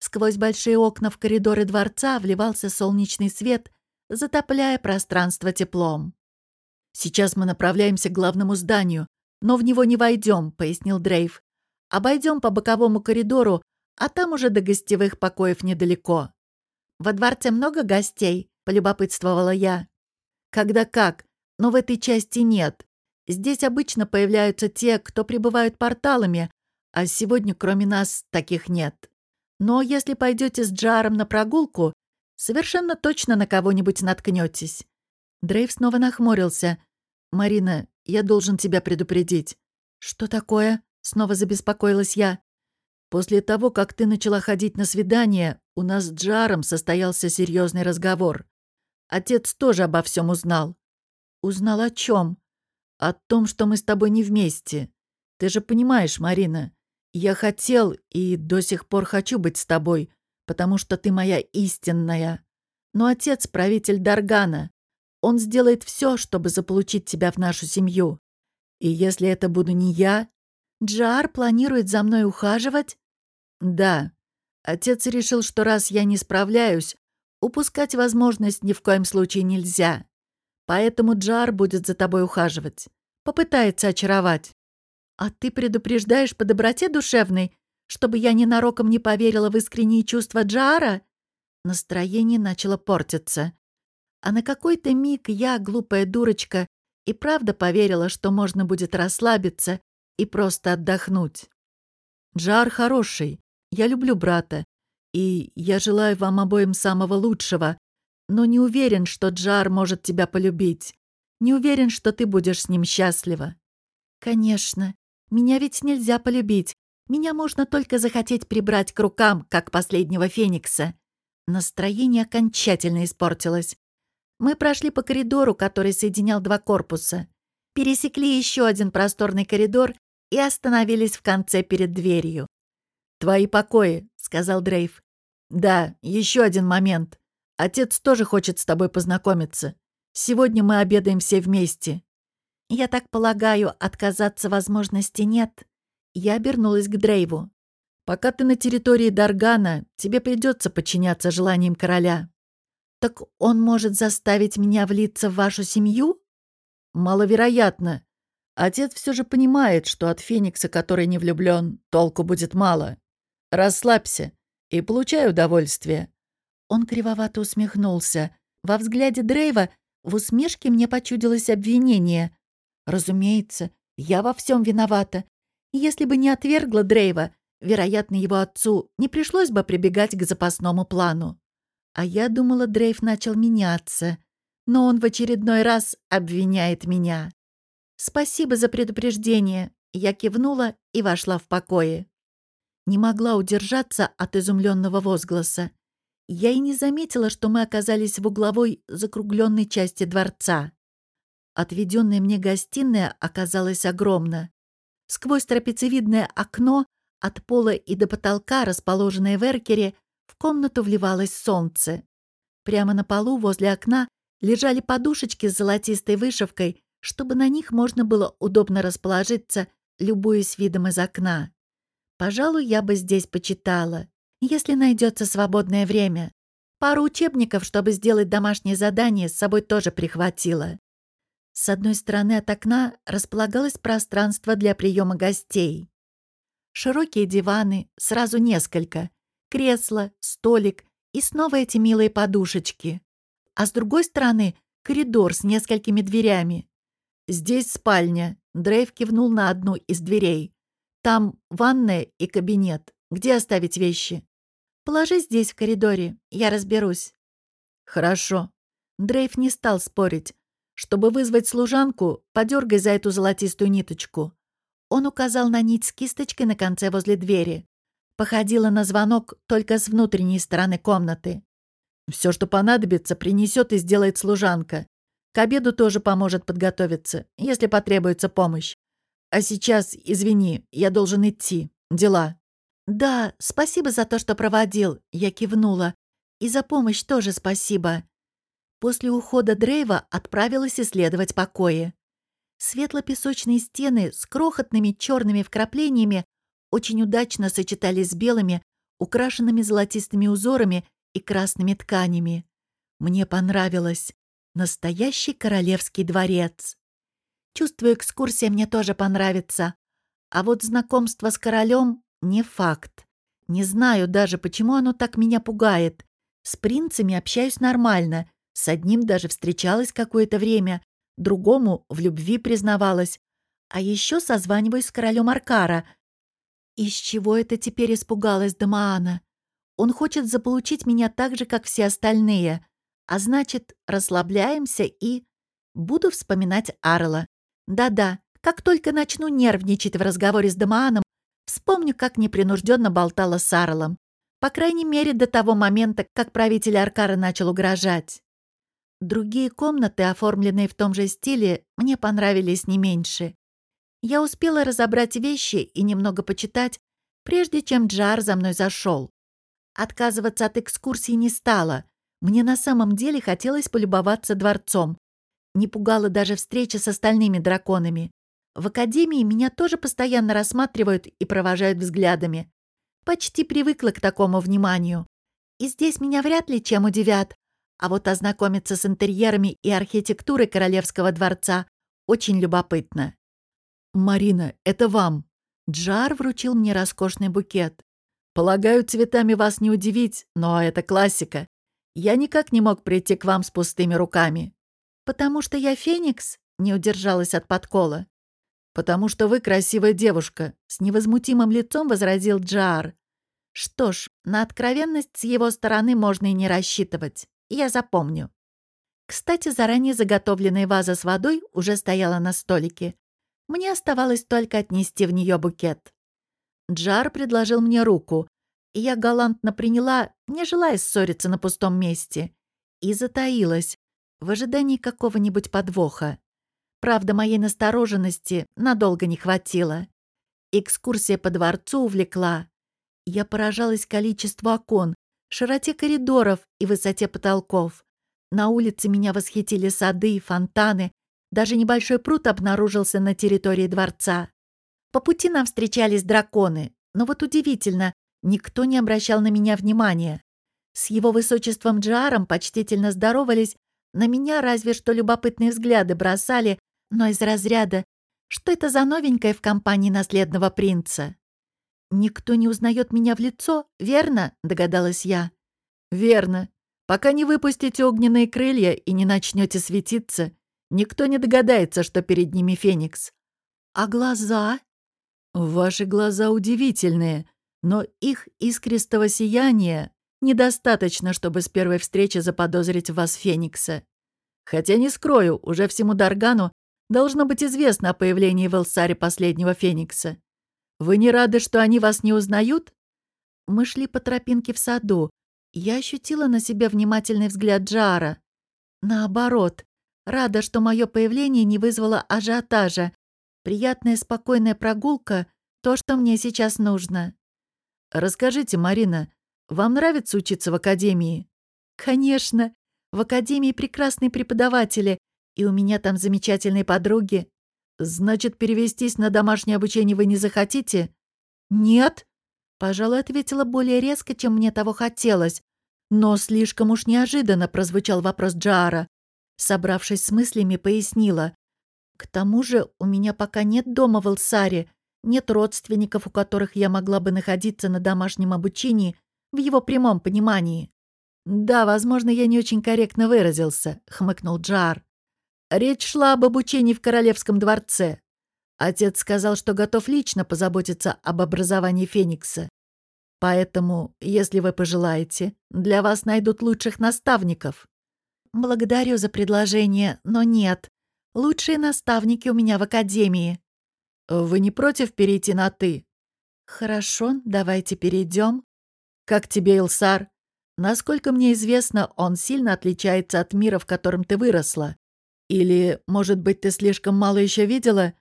Сквозь большие окна в коридоры дворца вливался солнечный свет, затопляя пространство теплом. «Сейчас мы направляемся к главному зданию, но в него не войдем», — пояснил Дрейв. «Обойдем по боковому коридору, а там уже до гостевых покоев недалеко». во дворце много гостей?» — полюбопытствовала я. «Когда как, но в этой части нет. Здесь обычно появляются те, кто прибывают порталами, а сегодня кроме нас таких нет. Но если пойдете с Джаром на прогулку, совершенно точно на кого-нибудь наткнетесь. Дрейв снова нахмурился. «Марина, я должен тебя предупредить». «Что такое?» — снова забеспокоилась я. «После того, как ты начала ходить на свидание, у нас с Джаром состоялся серьезный разговор. Отец тоже обо всем узнал». «Узнал о чем? «О том, что мы с тобой не вместе. Ты же понимаешь, Марина, я хотел и до сих пор хочу быть с тобой, потому что ты моя истинная. Но отец — правитель Даргана. Он сделает все, чтобы заполучить тебя в нашу семью. И если это буду не я... Джар планирует за мной ухаживать? Да. Отец решил, что раз я не справляюсь, упускать возможность ни в коем случае нельзя. Поэтому Джар будет за тобой ухаживать. Попытается очаровать. А ты предупреждаешь по доброте душевной, чтобы я ненароком не поверила в искренние чувства Джара? Настроение начало портиться. А на какой-то миг я, глупая дурочка, и правда поверила, что можно будет расслабиться и просто отдохнуть. Джар хороший, я люблю брата, и я желаю вам обоим самого лучшего, но не уверен, что Джар может тебя полюбить. Не уверен, что ты будешь с ним счастлива. Конечно, меня ведь нельзя полюбить. Меня можно только захотеть прибрать к рукам, как последнего феникса. Настроение окончательно испортилось. Мы прошли по коридору, который соединял два корпуса. Пересекли еще один просторный коридор и остановились в конце перед дверью. «Твои покои», — сказал Дрейв. «Да, еще один момент. Отец тоже хочет с тобой познакомиться. Сегодня мы обедаем все вместе». «Я так полагаю, отказаться возможности нет?» Я обернулась к Дрейву. «Пока ты на территории Даргана, тебе придется подчиняться желаниям короля. «Так он может заставить меня влиться в вашу семью?» «Маловероятно. Отец все же понимает, что от Феникса, который не влюблен, толку будет мало. Расслабься и получай удовольствие». Он кривовато усмехнулся. Во взгляде Дрейва в усмешке мне почудилось обвинение. «Разумеется, я во всем виновата. Если бы не отвергла Дрейва, вероятно, его отцу не пришлось бы прибегать к запасному плану. А я думала, Дрейв начал меняться. Но он в очередной раз обвиняет меня. «Спасибо за предупреждение», — я кивнула и вошла в покое. Не могла удержаться от изумленного возгласа. Я и не заметила, что мы оказались в угловой закругленной части дворца. Отведенная мне гостиная оказалась огромна. Сквозь трапециевидное окно от пола и до потолка, расположенное в эркере, в комнату вливалось солнце. Прямо на полу возле окна лежали подушечки с золотистой вышивкой, чтобы на них можно было удобно расположиться, любуясь видом из окна. Пожалуй, я бы здесь почитала, если найдется свободное время. Пару учебников, чтобы сделать домашнее задание, с собой тоже прихватила. С одной стороны от окна располагалось пространство для приема гостей. Широкие диваны, сразу несколько, кресло, столик и снова эти милые подушечки. А с другой стороны — коридор с несколькими дверями. «Здесь спальня», — Дрейв кивнул на одну из дверей. «Там ванная и кабинет. Где оставить вещи?» «Положи здесь, в коридоре. Я разберусь». «Хорошо». Дрейв не стал спорить. «Чтобы вызвать служанку, подергай за эту золотистую ниточку». Он указал на нить с кисточкой на конце возле двери. Походила на звонок только с внутренней стороны комнаты. Все, что понадобится, принесет и сделает служанка. К обеду тоже поможет подготовиться, если потребуется помощь. А сейчас, извини, я должен идти. Дела. Да, спасибо за то, что проводил. Я кивнула. И за помощь тоже спасибо. После ухода Дрейва отправилась исследовать покои. Светло-песочные стены с крохотными черными вкраплениями очень удачно сочетались с белыми, украшенными золотистыми узорами и красными тканями. Мне понравилось. Настоящий королевский дворец. Чувствую, экскурсия мне тоже понравится. А вот знакомство с королем — не факт. Не знаю даже, почему оно так меня пугает. С принцами общаюсь нормально. С одним даже встречалась какое-то время, другому в любви признавалась. А еще созваниваюсь с королем Аркара. Из чего это теперь испугалась Дамаана? Он хочет заполучить меня так же, как все остальные. А значит, расслабляемся и... Буду вспоминать Арла. Да-да, как только начну нервничать в разговоре с Дамааном, вспомню, как непринужденно болтала с Арлом. По крайней мере, до того момента, как правитель Аркара начал угрожать. Другие комнаты, оформленные в том же стиле, мне понравились не меньше. Я успела разобрать вещи и немного почитать, прежде чем Джар за мной зашел. Отказываться от экскурсии не стала. Мне на самом деле хотелось полюбоваться дворцом. Не пугала даже встреча с остальными драконами. В академии меня тоже постоянно рассматривают и провожают взглядами. Почти привыкла к такому вниманию. И здесь меня вряд ли чем удивят. А вот ознакомиться с интерьерами и архитектурой Королевского дворца очень любопытно. «Марина, это вам!» Джар вручил мне роскошный букет. «Полагаю, цветами вас не удивить, но это классика. Я никак не мог прийти к вам с пустыми руками». «Потому что я Феникс?» — не удержалась от подкола. «Потому что вы красивая девушка», — с невозмутимым лицом возразил Джар. «Что ж, на откровенность с его стороны можно и не рассчитывать. Я запомню. Кстати, заранее заготовленная ваза с водой уже стояла на столике. Мне оставалось только отнести в нее букет. Джар предложил мне руку, и я галантно приняла, не желая ссориться на пустом месте, и затаилась в ожидании какого-нибудь подвоха. Правда, моей настороженности надолго не хватило. Экскурсия по дворцу увлекла. Я поражалась количеству окон, широте коридоров и высоте потолков. На улице меня восхитили сады фонтаны. Даже небольшой пруд обнаружился на территории дворца. По пути нам встречались драконы, но вот удивительно, никто не обращал на меня внимания. С его высочеством Джаром почтительно здоровались, на меня разве что любопытные взгляды бросали, но из разряда «Что это за новенькое в компании наследного принца?» «Никто не узнает меня в лицо, верно?» — догадалась я. «Верно. Пока не выпустите огненные крылья и не начнете светиться, никто не догадается, что перед ними Феникс». «А глаза?» «Ваши глаза удивительные, но их искристого сияния недостаточно, чтобы с первой встречи заподозрить в вас Феникса. Хотя не скрою, уже всему Даргану должно быть известно о появлении в Элсаре последнего Феникса. Вы не рады, что они вас не узнают?» Мы шли по тропинке в саду. Я ощутила на себе внимательный взгляд Джара. Наоборот, рада, что мое появление не вызвало ажиотажа. Приятная спокойная прогулка — то, что мне сейчас нужно. «Расскажите, Марина, вам нравится учиться в академии?» «Конечно. В академии прекрасные преподаватели, и у меня там замечательные подруги. «Значит, перевестись на домашнее обучение вы не захотите?» «Нет», — пожалуй, ответила более резко, чем мне того хотелось. Но слишком уж неожиданно прозвучал вопрос Джара. Собравшись с мыслями, пояснила. «К тому же у меня пока нет дома в Элсаре, нет родственников, у которых я могла бы находиться на домашнем обучении в его прямом понимании». «Да, возможно, я не очень корректно выразился», — хмыкнул Джар. Речь шла об обучении в Королевском дворце. Отец сказал, что готов лично позаботиться об образовании Феникса. Поэтому, если вы пожелаете, для вас найдут лучших наставников. Благодарю за предложение, но нет. Лучшие наставники у меня в академии. Вы не против перейти на «ты»? Хорошо, давайте перейдем. Как тебе, Илсар? Насколько мне известно, он сильно отличается от мира, в котором ты выросла. Или, может быть, ты слишком мало еще видела?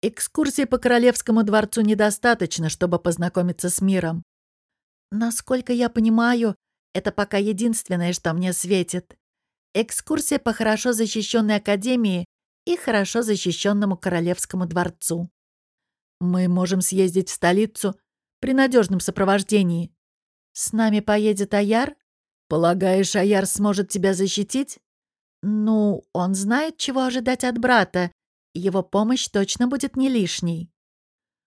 Экскурсии по Королевскому дворцу недостаточно, чтобы познакомиться с миром. Насколько я понимаю, это пока единственное, что мне светит. Экскурсия по хорошо защищенной академии и хорошо защищенному Королевскому дворцу. Мы можем съездить в столицу при надежном сопровождении. С нами поедет Аяр? Полагаешь, Аяр сможет тебя защитить? Ну, он знает, чего ожидать от брата. Его помощь точно будет не лишней.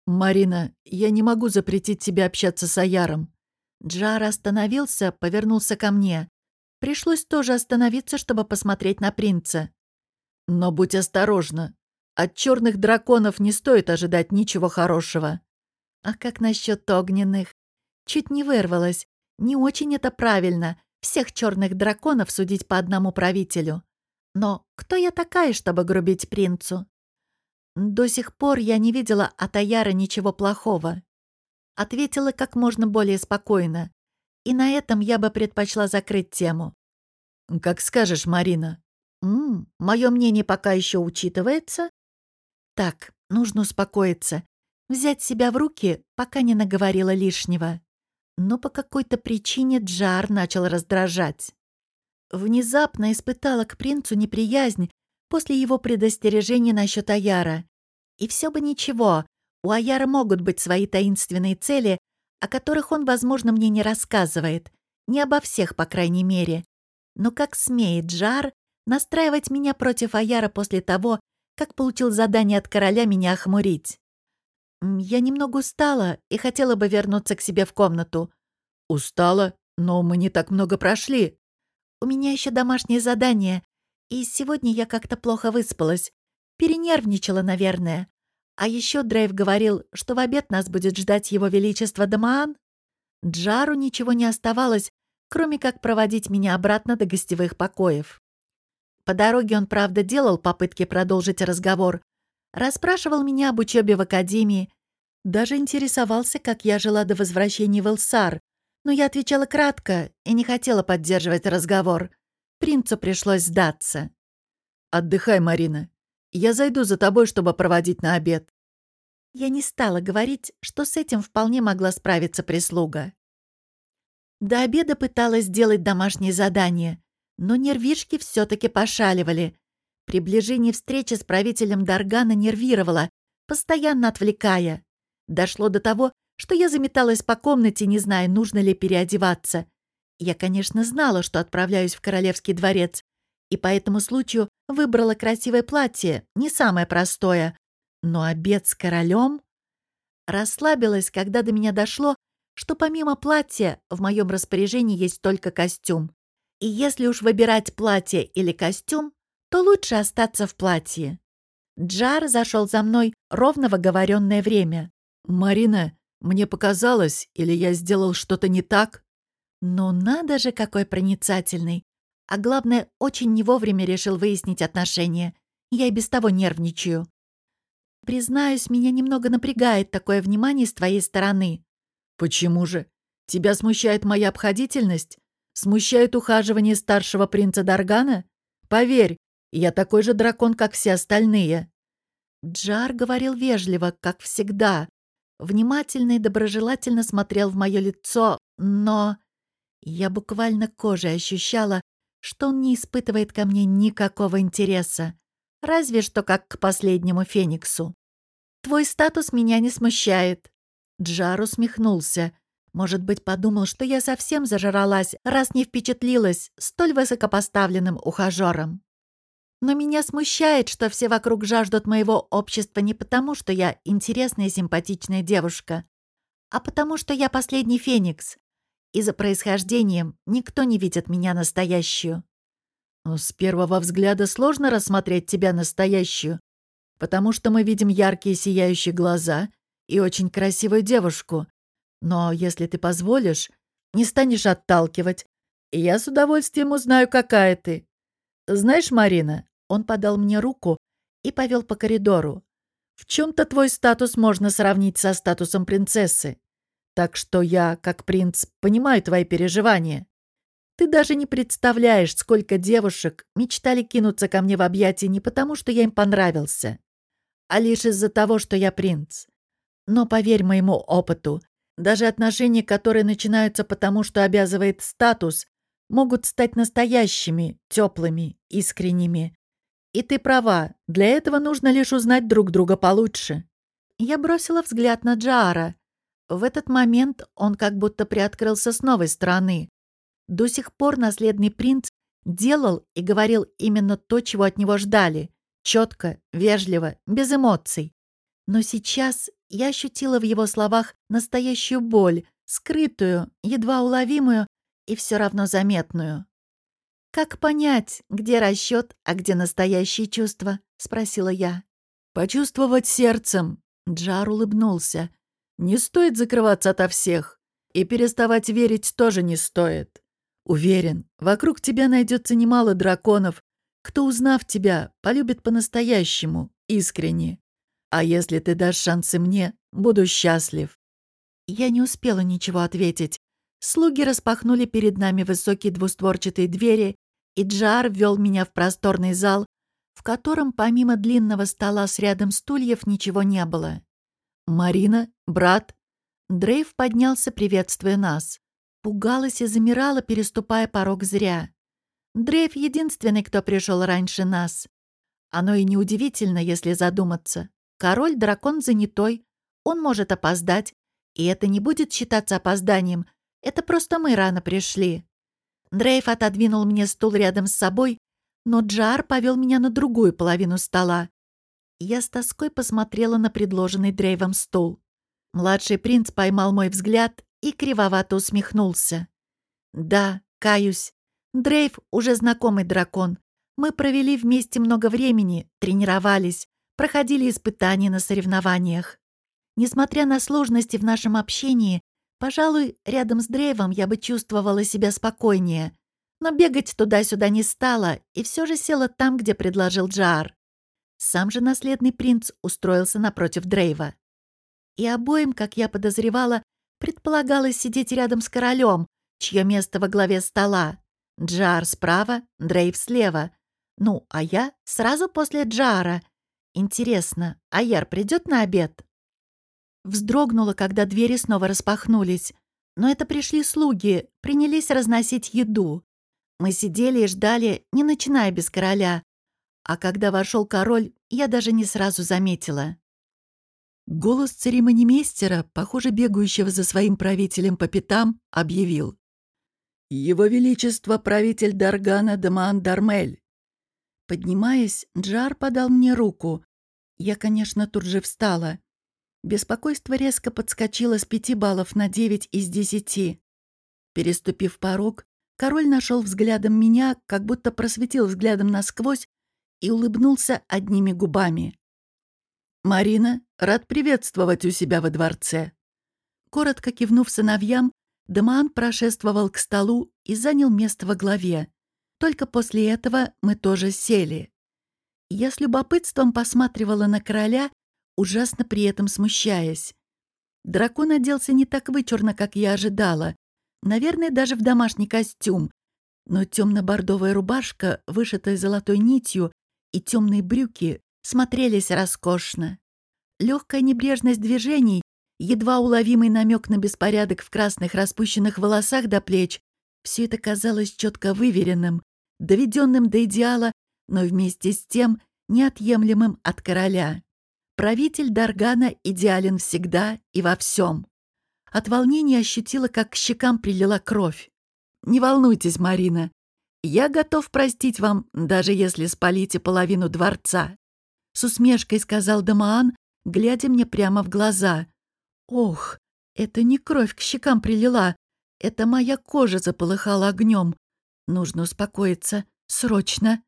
«Марина, я не могу запретить тебе общаться с Аяром». Джар остановился, повернулся ко мне. Пришлось тоже остановиться, чтобы посмотреть на принца. Но будь осторожна. От черных драконов не стоит ожидать ничего хорошего. А как насчет огненных? Чуть не вырвалась. Не очень это правильно. Всех черных драконов судить по одному правителю. Но кто я такая, чтобы грубить принцу? До сих пор я не видела от Аяра ничего плохого. Ответила как можно более спокойно. И на этом я бы предпочла закрыть тему. «Как скажешь, Марина». «М мое мнение пока еще учитывается?» «Так, нужно успокоиться. Взять себя в руки, пока не наговорила лишнего». Но по какой-то причине Джар начал раздражать. Внезапно испытала к принцу неприязнь после его предостережения насчет Аяра. И все бы ничего, у Аяра могут быть свои таинственные цели, о которых он, возможно, мне не рассказывает. Не обо всех, по крайней мере. Но как смеет Джар настраивать меня против Аяра после того, как получил задание от короля меня охмурить? Я немного устала и хотела бы вернуться к себе в комнату. Устала? Но мы не так много прошли. У меня еще домашнее задание, и сегодня я как-то плохо выспалась. Перенервничала, наверное. А еще Дрейв говорил, что в обед нас будет ждать его величество Дамаан. Джару ничего не оставалось, кроме как проводить меня обратно до гостевых покоев. По дороге он, правда, делал попытки продолжить разговор, расспрашивал меня об учебе в академии, даже интересовался, как я жила до возвращения в Элсар, но я отвечала кратко и не хотела поддерживать разговор. Принцу пришлось сдаться. «Отдыхай, Марина. Я зайду за тобой, чтобы проводить на обед». Я не стала говорить, что с этим вполне могла справиться прислуга. До обеда пыталась сделать домашнее задание, но нервишки все таки пошаливали. Приближение встречи с правителем Даргана нервировало, постоянно отвлекая. Дошло до того, что я заметалась по комнате, не зная, нужно ли переодеваться. Я, конечно, знала, что отправляюсь в Королевский дворец, и по этому случаю выбрала красивое платье, не самое простое. Но обед с королем... Расслабилась, когда до меня дошло, что помимо платья в моем распоряжении есть только костюм. И если уж выбирать платье или костюм, то лучше остаться в платье. Джар зашел за мной ровно в оговоренное время. «Марина, мне показалось, или я сделал что-то не так?» «Ну надо же, какой проницательный! А главное, очень не вовремя решил выяснить отношения. Я и без того нервничаю. Признаюсь, меня немного напрягает такое внимание с твоей стороны». «Почему же? Тебя смущает моя обходительность? Смущает ухаживание старшего принца Даргана? Поверь, я такой же дракон, как все остальные». Джар говорил вежливо, как всегда, внимательно и доброжелательно смотрел в мое лицо, но я буквально кожей ощущала, что он не испытывает ко мне никакого интереса, разве что как к последнему Фениксу. «Твой статус меня не смущает». Джар усмехнулся. Может быть, подумал, что я совсем зажралась, раз не впечатлилась столь высокопоставленным ухажером. Но меня смущает, что все вокруг жаждут моего общества не потому, что я интересная и симпатичная девушка, а потому что я последний феникс. И за происхождением никто не видит меня настоящую. С первого взгляда сложно рассмотреть тебя настоящую, потому что мы видим яркие сияющие глаза и очень красивую девушку. Но если ты позволишь, не станешь отталкивать, и я с удовольствием узнаю, какая ты. «Знаешь, Марина...» Он подал мне руку и повел по коридору. «В чем-то твой статус можно сравнить со статусом принцессы. Так что я, как принц, понимаю твои переживания. Ты даже не представляешь, сколько девушек мечтали кинуться ко мне в объятия не потому, что я им понравился, а лишь из-за того, что я принц. Но поверь моему опыту, даже отношения, которые начинаются потому, что обязывает статус, могут стать настоящими, теплыми, искренними. И ты права, для этого нужно лишь узнать друг друга получше. Я бросила взгляд на Джара. В этот момент он как будто приоткрылся с новой стороны. До сих пор наследный принц делал и говорил именно то, чего от него ждали. Четко, вежливо, без эмоций. Но сейчас я ощутила в его словах настоящую боль, скрытую, едва уловимую, и все равно заметную. «Как понять, где расчет, а где настоящие чувства?» — спросила я. «Почувствовать сердцем», — Джар улыбнулся. «Не стоит закрываться ото всех. И переставать верить тоже не стоит. Уверен, вокруг тебя найдется немало драконов, кто, узнав тебя, полюбит по-настоящему, искренне. А если ты дашь шансы мне, буду счастлив». Я не успела ничего ответить. Слуги распахнули перед нами высокие двустворчатые двери, и Джар ввел меня в просторный зал, в котором помимо длинного стола с рядом стульев ничего не было. «Марина? Брат?» Дрейв поднялся, приветствуя нас. Пугалась и замирала, переступая порог зря. Дрейв единственный, кто пришел раньше нас. Оно и неудивительно, если задуматься. Король-дракон занятой, он может опоздать, и это не будет считаться опозданием, это просто мы рано пришли. Дрейв отодвинул мне стул рядом с собой, но Джар повел меня на другую половину стола. Я с тоской посмотрела на предложенный Дрейвом стул. Младший принц поймал мой взгляд и кривовато усмехнулся. «Да, каюсь. Дрейв уже знакомый дракон. Мы провели вместе много времени, тренировались, проходили испытания на соревнованиях. Несмотря на сложности в нашем общении, пожалуй, рядом с Дрейвом я бы чувствовала себя спокойнее. Но бегать туда-сюда не стала и все же села там, где предложил Джар. Сам же наследный принц устроился напротив Дрейва. И обоим, как я подозревала, предполагалось сидеть рядом с королем, чье место во главе стола. Джар справа, Дрейв слева. Ну, а я сразу после Джара — Интересно, Аяр придет на обед? Вздрогнула, когда двери снова распахнулись. Но это пришли слуги, принялись разносить еду. Мы сидели и ждали, не начиная без короля. А когда вошел король, я даже не сразу заметила. Голос церемонимейстера, похоже, бегающего за своим правителем по пятам, объявил. «Его Величество, правитель Даргана Дамаан Дармель, Поднимаясь, Джар подал мне руку. Я, конечно, тут же встала. Беспокойство резко подскочило с пяти баллов на девять из десяти. Переступив порог, король нашел взглядом меня, как будто просветил взглядом насквозь и улыбнулся одними губами. «Марина, рад приветствовать у себя во дворце». Коротко кивнув сыновьям, Дамаан прошествовал к столу и занял место во главе. Только после этого мы тоже сели. Я с любопытством посматривала на короля, ужасно при этом смущаясь. Дракон оделся не так вычурно, как я ожидала. Наверное, даже в домашний костюм. Но темно-бордовая рубашка, вышитая золотой нитью, и темные брюки смотрелись роскошно. Легкая небрежность движений, едва уловимый намек на беспорядок в красных распущенных волосах до плеч все это казалось четко выверенным, доведенным до идеала, но вместе с тем неотъемлемым от короля. Правитель Даргана идеален всегда и во всем. От волнения ощутила, как к щекам прилила кровь. «Не волнуйтесь, Марина. Я готов простить вам, даже если спалите половину дворца», — с усмешкой сказал Дамаан, глядя мне прямо в глаза. «Ох, это не кровь к щекам прилила, это моя кожа заполыхала огнем. Нужно успокоиться. Срочно.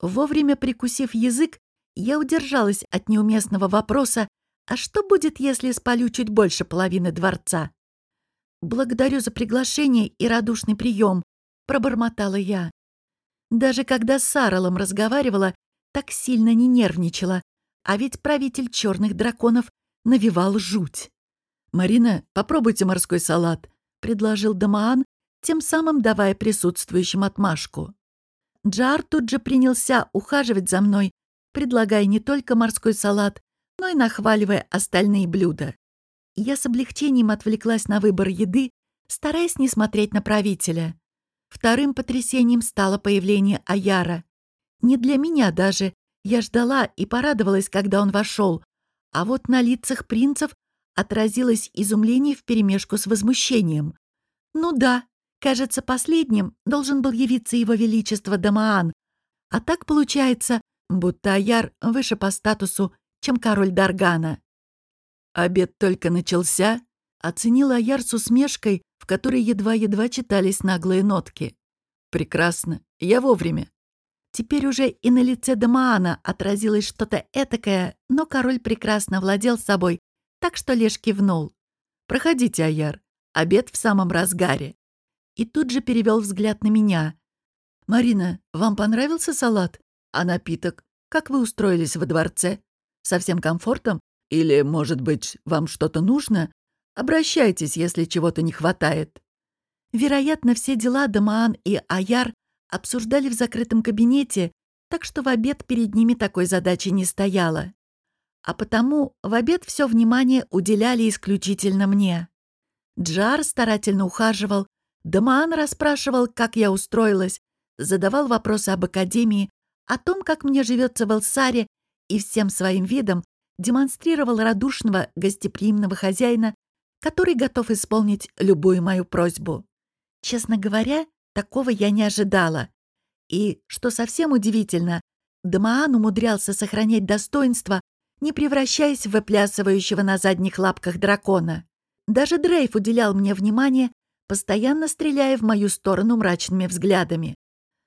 Вовремя прикусив язык, я удержалась от неуместного вопроса «А что будет, если спалю чуть больше половины дворца?» «Благодарю за приглашение и радушный прием», — пробормотала я. Даже когда с Саралом разговаривала, так сильно не нервничала, а ведь правитель черных драконов навевал жуть. «Марина, попробуйте морской салат», — предложил Дамаан, тем самым давая присутствующим отмашку. Джар тут же принялся ухаживать за мной, предлагая не только морской салат, но и нахваливая остальные блюда. Я с облегчением отвлеклась на выбор еды, стараясь не смотреть на правителя. Вторым потрясением стало появление Аяра. Не для меня даже. Я ждала и порадовалась, когда он вошел. А вот на лицах принцев отразилось изумление вперемешку с возмущением. Ну да, кажется, последним должен был явиться его величество Дамаан. А так получается, будто Аяр выше по статусу, чем король Даргана. Обед только начался, оценил Аяр с усмешкой, в которой едва-едва читались наглые нотки. Прекрасно. Я вовремя». Теперь уже и на лице Дамаана отразилось что-то этакое, но король прекрасно владел собой, так что лишь кивнул. «Проходите, Аяр. Обед в самом разгаре». И тут же перевел взгляд на меня. «Марина, вам понравился салат? А напиток? Как вы устроились во дворце? Со всем комфортом? Или, может быть, вам что-то нужно? Обращайтесь, если чего-то не хватает». Вероятно, все дела Дамаан и Аяр обсуждали в закрытом кабинете, так что в обед перед ними такой задачи не стояло. А потому в обед все внимание уделяли исключительно мне. Джар старательно ухаживал, Дамаан расспрашивал, как я устроилась, задавал вопросы об Академии, о том, как мне живется в Элсаре, и всем своим видом демонстрировал радушного, гостеприимного хозяина, который готов исполнить любую мою просьбу. Честно говоря, такого я не ожидала. И, что совсем удивительно, Дамаан умудрялся сохранять достоинство, не превращаясь в выплясывающего на задних лапках дракона. Даже Дрейф уделял мне внимание, постоянно стреляя в мою сторону мрачными взглядами.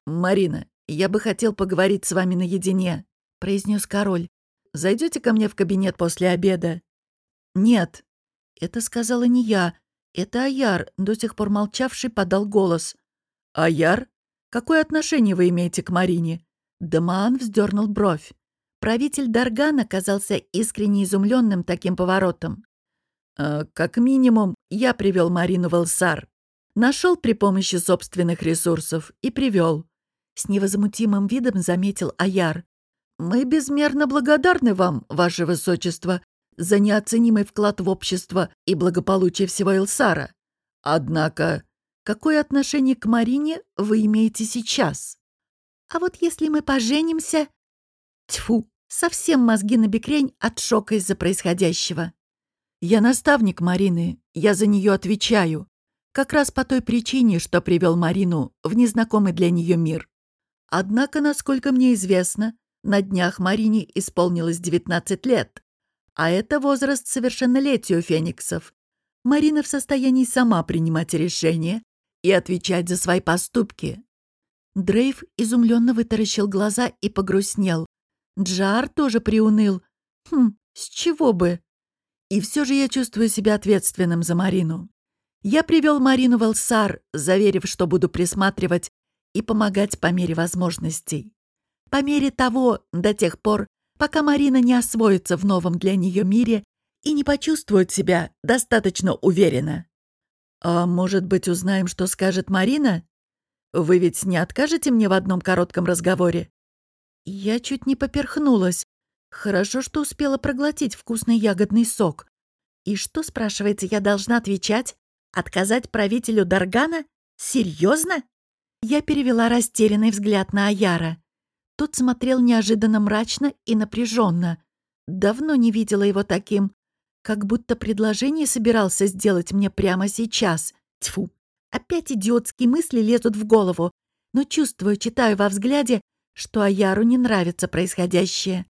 «Марина, я бы хотел поговорить с вами наедине», — произнес король. Зайдете ко мне в кабинет после обеда?» «Нет». Это сказала не я. Это Аяр, до сих пор молчавший, подал голос. «Аяр? Какое отношение вы имеете к Марине?» Дамаан вздернул бровь. Правитель Дарган оказался искренне изумленным таким поворотом. «Э, «Как минимум, я привел Марину в Элсар. Нашел при помощи собственных ресурсов и привел. С невозмутимым видом заметил Аяр. «Мы безмерно благодарны вам, ваше высочество, за неоценимый вклад в общество и благополучие всего Элсара. Однако, какое отношение к Марине вы имеете сейчас?» «А вот если мы поженимся...» Тьфу, совсем мозги на бекрень от шока из-за происходящего. «Я наставник Марины, я за нее отвечаю. Как раз по той причине, что привел Марину в незнакомый для нее мир. Однако, насколько мне известно, на днях Марине исполнилось 19 лет, а это возраст совершеннолетия фениксов. Марина в состоянии сама принимать решения и отвечать за свои поступки. Дрейв изумленно вытаращил глаза и погрустнел. Джар тоже приуныл. Хм, с чего бы? И все же я чувствую себя ответственным за Марину. Я привел Марину в Элсар, заверив, что буду присматривать и помогать по мере возможностей. По мере того, до тех пор, пока Марина не освоится в новом для нее мире и не почувствует себя достаточно уверенно. А может быть, узнаем, что скажет Марина? Вы ведь не откажете мне в одном коротком разговоре? Я чуть не поперхнулась. Хорошо, что успела проглотить вкусный ягодный сок. И что, спрашивается, я должна отвечать? Отказать правителю Даргана? Серьезно? Я перевела растерянный взгляд на Аяра. Тот смотрел неожиданно мрачно и напряженно. Давно не видела его таким. Как будто предложение собирался сделать мне прямо сейчас. Тьфу. Опять идиотские мысли лезут в голову. Но чувствую, читаю во взгляде, что Аяру не нравится происходящее.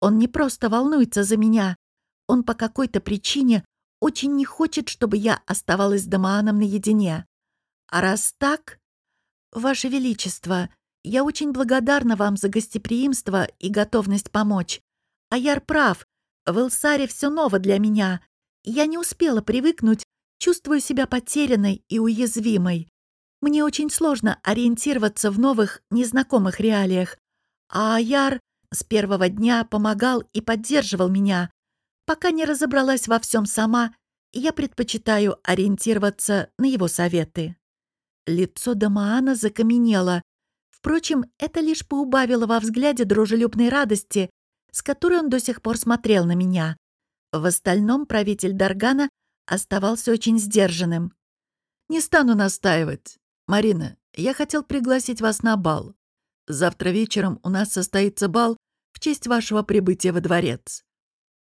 Он не просто волнуется за меня. Он по какой-то причине очень не хочет, чтобы я оставалась с Дамааном наедине. А раз так... Ваше Величество, я очень благодарна вам за гостеприимство и готовность помочь. Аяр прав, в Элсаре все ново для меня. Я не успела привыкнуть, чувствую себя потерянной и уязвимой. Мне очень сложно ориентироваться в новых, незнакомых реалиях. А Аяр с первого дня помогал и поддерживал меня. Пока не разобралась во всем сама, я предпочитаю ориентироваться на его советы. Лицо Дамаана закаменело, Впрочем, это лишь поубавило во взгляде дружелюбной радости, с которой он до сих пор смотрел на меня. В остальном правитель Даргана оставался очень сдержанным. «Не стану настаивать. Марина, я хотел пригласить вас на бал. Завтра вечером у нас состоится бал в честь вашего прибытия во дворец.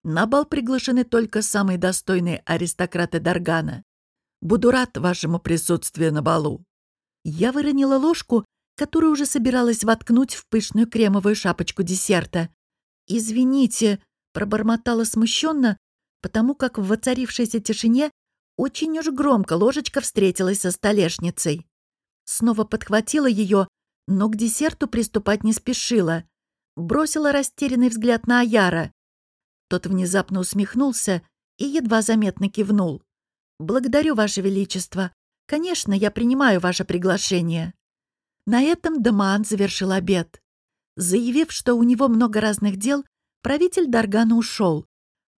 На бал приглашены только самые достойные аристократы Даргана. Буду рад вашему присутствию на балу». Я выронила ложку которую уже собиралась воткнуть в пышную кремовую шапочку десерта. «Извините», — пробормотала смущенно, потому как в воцарившейся тишине очень уж громко ложечка встретилась со столешницей. Снова подхватила ее, но к десерту приступать не спешила. Бросила растерянный взгляд на Аяра. Тот внезапно усмехнулся и едва заметно кивнул. «Благодарю, Ваше Величество. Конечно, я принимаю ваше приглашение». На этом Дамаан завершил обед. Заявив, что у него много разных дел, правитель Даргана ушел.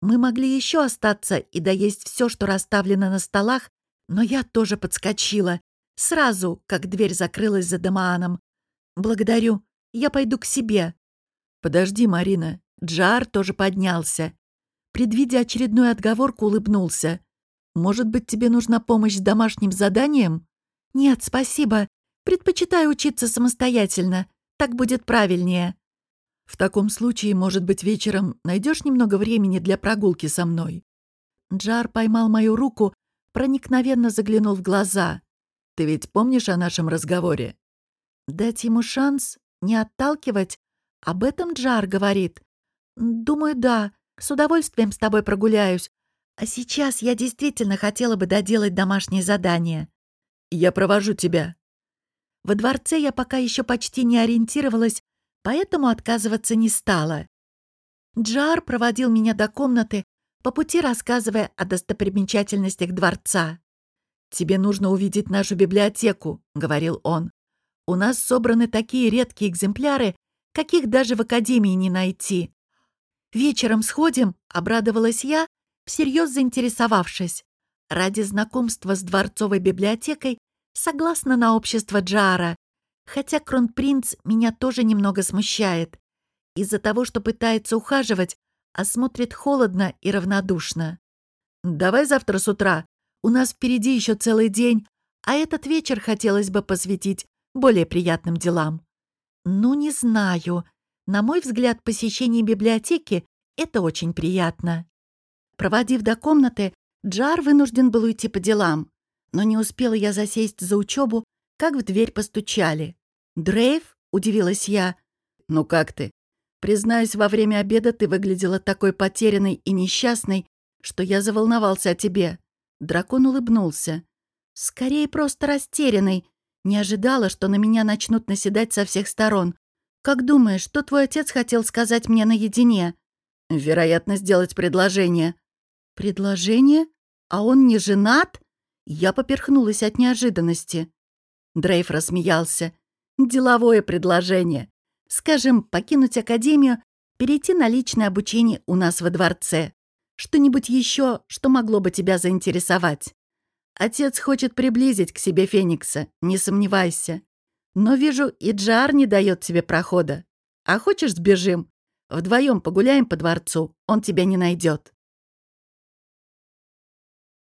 Мы могли еще остаться и доесть все, что расставлено на столах, но я тоже подскочила. Сразу, как дверь закрылась за Дамааном. «Благодарю. Я пойду к себе». «Подожди, Марина». Джар тоже поднялся. Предвидя очередную отговорку, улыбнулся. «Может быть, тебе нужна помощь с домашним заданием?» «Нет, спасибо. Предпочитаю учиться самостоятельно. Так будет правильнее». В таком случае, может быть, вечером найдешь немного времени для прогулки со мной?» Джар поймал мою руку, проникновенно заглянул в глаза. «Ты ведь помнишь о нашем разговоре?» «Дать ему шанс? Не отталкивать? Об этом Джар говорит. Думаю, да. С удовольствием с тобой прогуляюсь. А сейчас я действительно хотела бы доделать домашнее задание». «Я провожу тебя». Во дворце я пока еще почти не ориентировалась поэтому отказываться не стала. Джар проводил меня до комнаты, по пути рассказывая о достопримечательностях дворца. «Тебе нужно увидеть нашу библиотеку», — говорил он. «У нас собраны такие редкие экземпляры, каких даже в академии не найти». «Вечером сходим», — обрадовалась я, всерьез заинтересовавшись. Ради знакомства с дворцовой библиотекой согласна на общество Джара, Хотя кронпринц меня тоже немного смущает. Из-за того, что пытается ухаживать, а смотрит холодно и равнодушно. «Давай завтра с утра. У нас впереди еще целый день, а этот вечер хотелось бы посвятить более приятным делам». «Ну, не знаю. На мой взгляд, посещение библиотеки — это очень приятно». Проводив до комнаты, Джар вынужден был уйти по делам. Но не успела я засесть за учебу, как в дверь постучали. «Дрейв?» — удивилась я. «Ну как ты? Признаюсь, во время обеда ты выглядела такой потерянной и несчастной, что я заволновался о тебе». Дракон улыбнулся. «Скорее просто растерянный. Не ожидала, что на меня начнут наседать со всех сторон. Как думаешь, что твой отец хотел сказать мне наедине?» «Вероятно, сделать предложение». «Предложение? А он не женат?» Я поперхнулась от неожиданности. Дрейв рассмеялся. Деловое предложение. Скажем, покинуть академию, перейти на личное обучение у нас во дворце. Что-нибудь еще, что могло бы тебя заинтересовать. Отец хочет приблизить к себе Феникса, не сомневайся. Но вижу, и Джар не дает тебе прохода. А хочешь, сбежим? Вдвоем погуляем по дворцу, он тебя не найдет.